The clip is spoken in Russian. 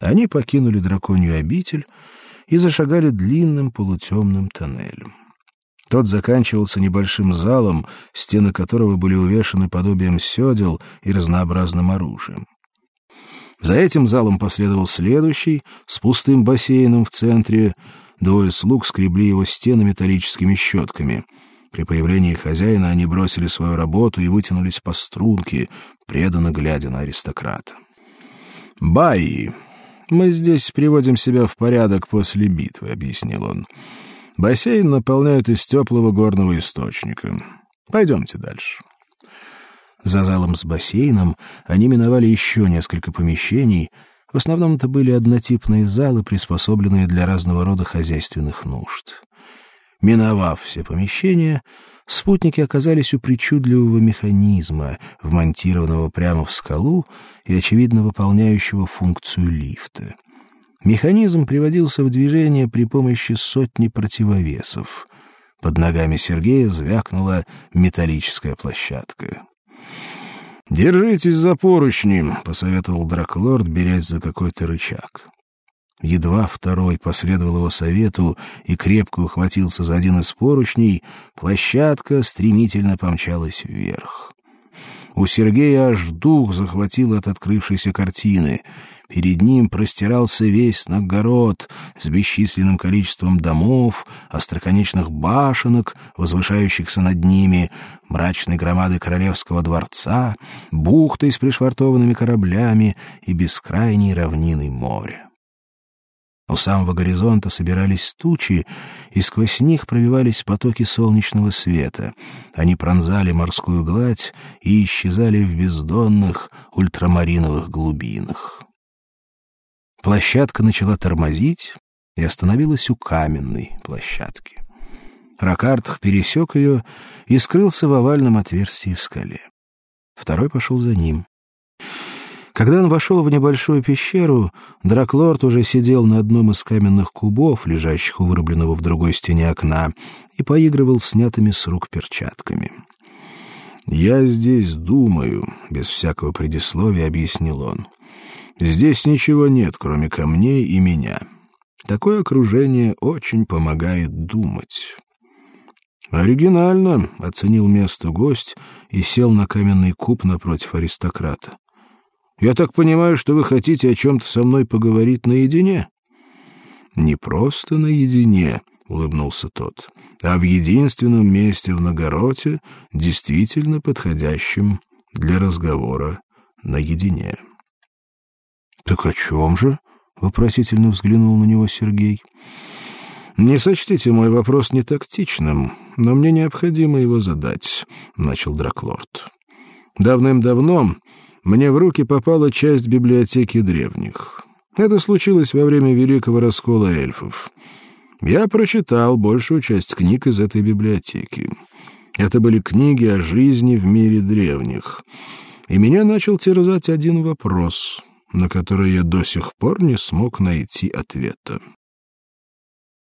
Они покинули драконью обитель и зашагали длинным полутемным тоннелем. Тот заканчивался небольшим залом, стены которого были увешаны подобием сёдел и разнообразным оружием. За этим залом последовал следующий, с пустым бассейном в центре. Двое слуг скребли его стены металлическими щетками. При появлении хозяина они бросили свою работу и вытянулись по струнке, преданно глядя на аристократа. «Баи, мы здесь приводим себя в порядок после битвы», — объяснил он. «Бассейн наполняют из теплого горного источника. Пойдемте дальше». За залом с бассейном они миновали еще несколько помещений. В основном это были однотипные залы, приспособленные для разного рода хозяйственных нужд. Миновав все помещения, спутники оказались у причудливого механизма, вмонтированного прямо в скалу и очевидно выполняющего функцию лифта. Механизм приводился в движение при помощи сотни противовесов. Под ногами Сергея звякнула металлическая площадка. Держитесь за поручни, посоветовал Драклорд, берясь за какой-то рычаг. Едва второй последовал его совету и крепко ухватился за один из поручней, площадка стремительно помчалась вверх. У Сергея аж дух захватил от открывшейся картины. Перед ним простирался весь Новгород с бесчисленным количеством домов, остроконечных башенок, возвышающихся над ними, мрачной громады королевского дворца, бухтой с пришвартованными кораблями и бескрайней равниной моря. У самого горизонта собирались тучи, и сквозь них пробивались потоки солнечного света. Они пронзали морскую гладь и исчезали в бездонных ультрамариновых глубинах. Площадка начала тормозить и остановилась у каменной площадки. Ракартх пересек ее и скрылся в овальном отверстии в скале. Второй пошел за ним. Когда он вошел в небольшую пещеру, Драклорд уже сидел на одном из каменных кубов, лежащих у вырубленного в другой стене окна, и поигрывал снятыми с рук перчатками. «Я здесь думаю», — без всякого предисловия объяснил он. Здесь ничего нет, кроме камней и меня. Такое окружение очень помогает думать. Оригинально, оценил место гость и сел на каменный куб напротив аристократа. Я так понимаю, что вы хотите о чем то со мной поговорить наедине? Не просто наедине, улыбнулся тот, а в единственном месте в Нагороте, действительно подходящем для разговора наедине. Так о чем же? вопросительно взглянул на него Сергей. Не сочтите мой вопрос нетактичным, но мне необходимо его задать, начал Драклорд. Давным-давно мне в руки попала часть библиотеки древних. Это случилось во время великого раскола эльфов. Я прочитал большую часть книг из этой библиотеки. Это были книги о жизни в мире древних. И меня начал терзать один вопрос — на который я до сих пор не смог найти ответа.